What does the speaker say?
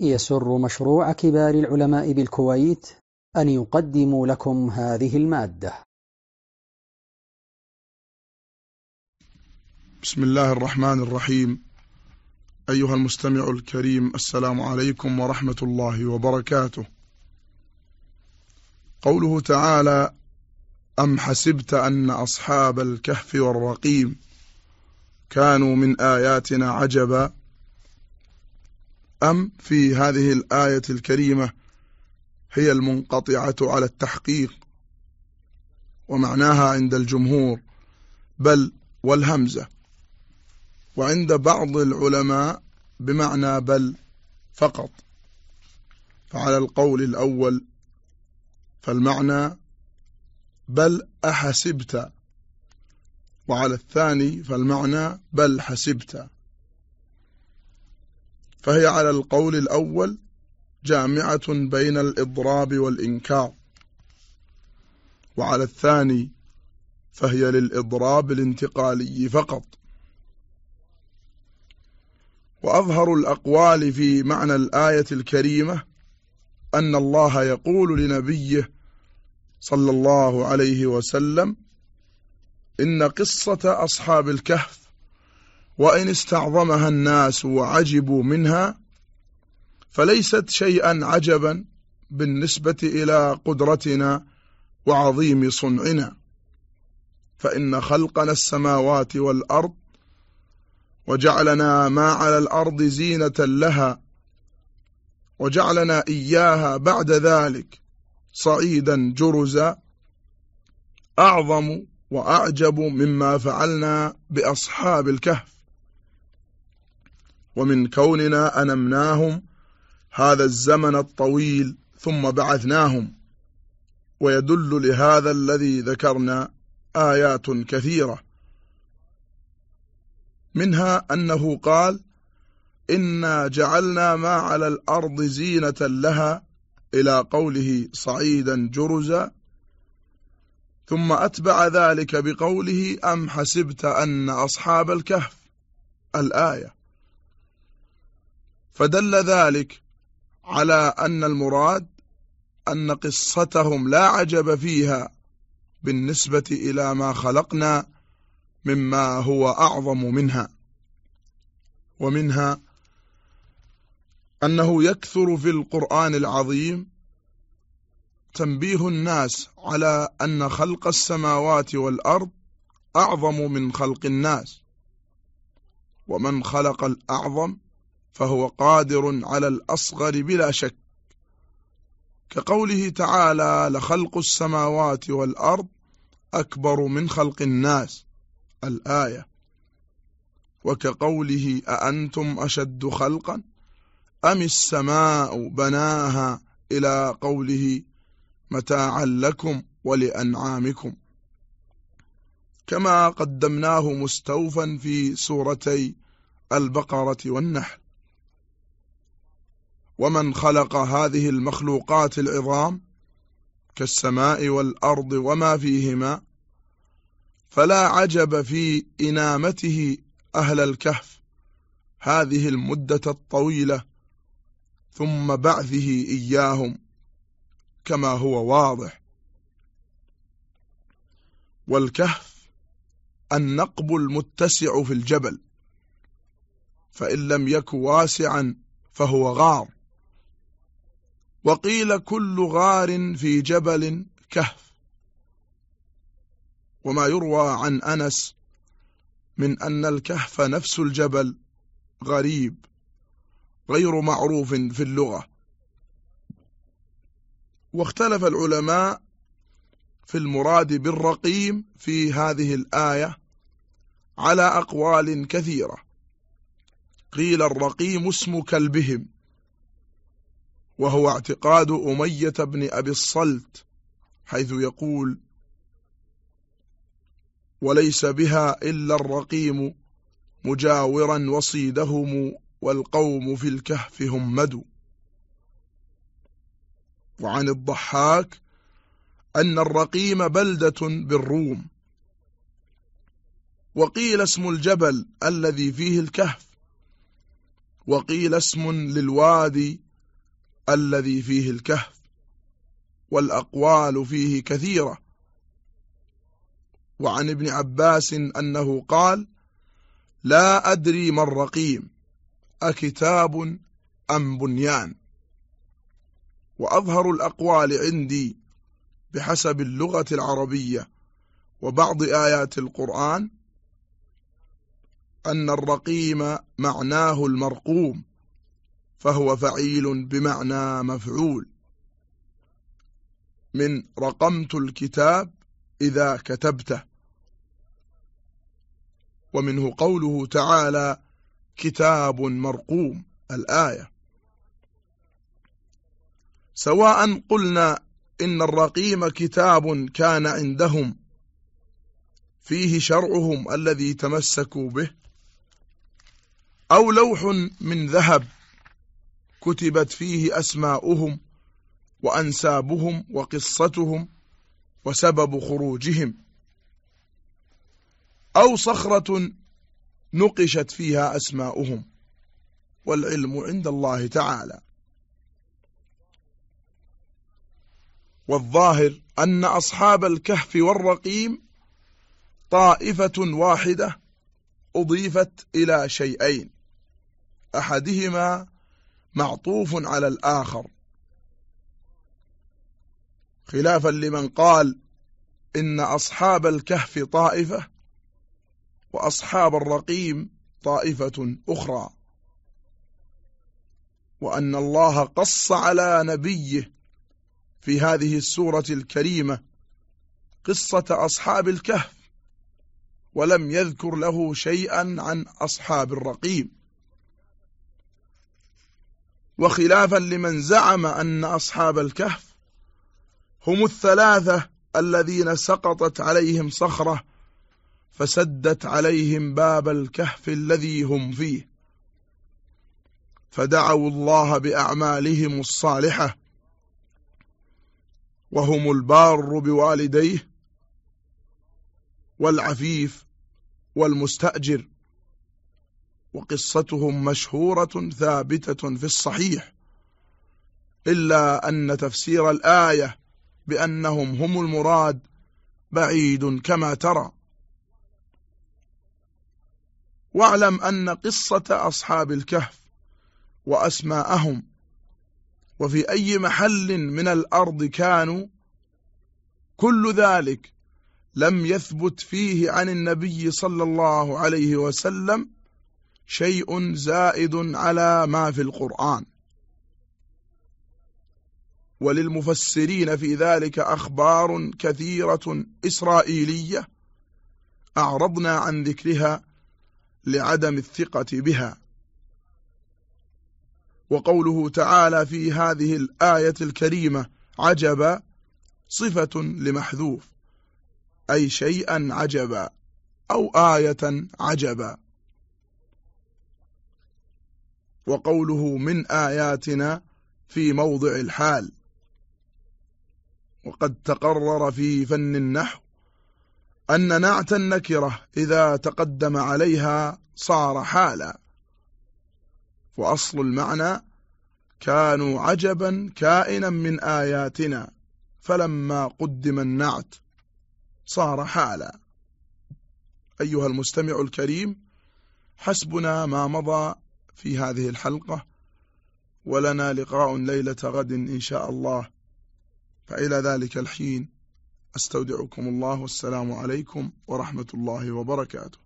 يسر مشروع كبار العلماء بالكويت أن يقدم لكم هذه المادة. بسم الله الرحمن الرحيم. أيها المستمع الكريم السلام عليكم ورحمة الله وبركاته. قوله تعالى أم حسبت أن أصحاب الكهف والرقيم كانوا من آياتنا عجبا؟ أم في هذه الآية الكريمة هي المنقطعة على التحقيق ومعناها عند الجمهور بل والهمزة. وعند بعض العلماء بمعنى بل فقط. فعلى القول الأول فالمعنى بل أحسبت وعلى الثاني فالمعنى بل حسبت. فهي على القول الأول جامعة بين الإضراب والإنكار. وعلى الثاني فهي للإضراب الانتقالي فقط. وأظهر الأقوال في معنى الآية الكريمة أن الله يقول لنبيه صلى الله عليه وسلم إن قصة أصحاب الكهف وإن استعظمها الناس وعجبوا منها فليست شيئا عجبا بالنسبة إلى قدرتنا وعظيم صنعنا. فإن خلقنا السماوات والأرض وجعلنا ما على الأرض زينة لها وجعلنا إياها بعد ذلك صعيدا جرزا أعظم وأعجب مما فعلنا بأصحاب الكهف. ومن كوننا أنمناهم هذا الزمن الطويل ثم بعثناهم. ويدل لهذا الذي ذكرنا آيات كثيرة. منها أنه قال إنا جعلنا ما على الأرض زينة لها إلى قوله صعيدا جرزا. ثم أتبع ذلك بقوله أم حسبت أن أصحاب الكهف؟ الآية. فدل ذلك على أن المراد أن قصتهم لا عجب فيها بالنسبة إلى ما خلقنا مما هو أعظم منها ومنها أنه يكثر في القرآن العظيم تنبيه الناس على أن خلق السماوات والأرض أعظم من خلق الناس ومن خلق الأعظم فهو قادر على الأصغر بلا شك. كقوله تعالى لخلق السماوات والأرض أكبر من خلق الناس الآية. وكقوله أأنتم أشد خلقا؟ أم السماء بناها إلى قوله متاعا لكم ولأنعامكم. كما قدمناه مستوفا في سورتي البقرة والنحل. ومن خلق هذه المخلوقات العظام كالسماء والأرض وما فيهما فلا عجب في إنامته أهل الكهف هذه المدة الطويلة ثم بعثه إياهم كما هو واضح. والكهف النقب المتسع في الجبل فإن لم يك واسعا فهو غار. وقيل كل غار في جبل كهف. وما يروى عن أنس من أن الكهف نفس الجبل غريب غير معروف في اللغة. واختلف العلماء في المراد بالرقيم في هذه الآية على أقوال كثيرة. قيل الرقيم اسم كلبهم. وهو اعتقاد أمية بن أبي الصلت حيث يقول وليس بها إلا الرقيم مجاورا وصيدهم والقوم في الكهف هم مدوا وعن الضحاك أن الرقيم بلدة بالروم وقيل اسم الجبل الذي فيه الكهف وقيل اسم للوادي الذي فيه الكهف والأقوال فيه كثيرة. وعن ابن عباس أنه قال لا أدري ما الرقيم أكتاب أم بنيان. وأظهر الأقوال عندي بحسب اللغة العربية وبعض آيات القرآن أن الرقيم معناه المرقوم. فهو فعيل بمعنى مفعول. من رقمت الكتاب إذا كتبته. ومنه قوله تعالى كتاب مرقوم الآية. سواء قلنا إن الرقيم كتاب كان عندهم فيه شرعهم الذي تمسكوا به أو لوح من ذهب كتبت فيه أسماؤهم وأنسابهم وقصتهم وسبب خروجهم. أو صخرة نقشت فيها أسماؤهم والعلم عند الله تعالى. والظاهر أن أصحاب الكهف والرقيم طائفة واحدة أضيفت إلى شيئين أحدهما معطوف على الآخر. خلافا لمن قال إن أصحاب الكهف طائفة وأصحاب الرقيم طائفة أخرى وأن الله قص على نبيه في هذه السورة الكريمة قصة أصحاب الكهف ولم يذكر له شيئا عن أصحاب الرقيم. وخلافا لمن زعم أن أصحاب الكهف هم الثلاثة الذين سقطت عليهم صخرة فسدت عليهم باب الكهف الذي هم فيه. فدعوا الله بأعمالهم الصالحة وهم البار بوالديه والعفيف والمستأجر. وقصتهم مشهورة ثابتة في الصحيح إلا أن تفسير الآية بأنهم هم المراد بعيد كما ترى. واعلم أن قصة أصحاب الكهف وأسماءهم وفي أي محل من الأرض كانوا كل ذلك لم يثبت فيه عن النبي صلى الله عليه وسلم شيء زائد على ما في القرآن. وللمفسرين في ذلك أخبار كثيرة إسرائيلية أعرضنا عن ذكرها لعدم الثقة بها. وقوله تعالى في هذه الآية الكريمة عجبا صفة لمحذوف أي شيئا عجبا أو آية عجبا. وقوله من آياتنا في موضع الحال. وقد تقرر في فن النحو أن نعت النكرة إذا تقدم عليها صار حالا. وأصل المعنى كانوا عجبا كائنا من آياتنا فلما قدم النعت صار حالا. أيها المستمع الكريم حسبنا ما مضى في هذه الحلقة ولنا لقاء ليلة غد إن شاء الله. فإلى ذلك الحين أستودعكم الله والسلام عليكم ورحمة الله وبركاته.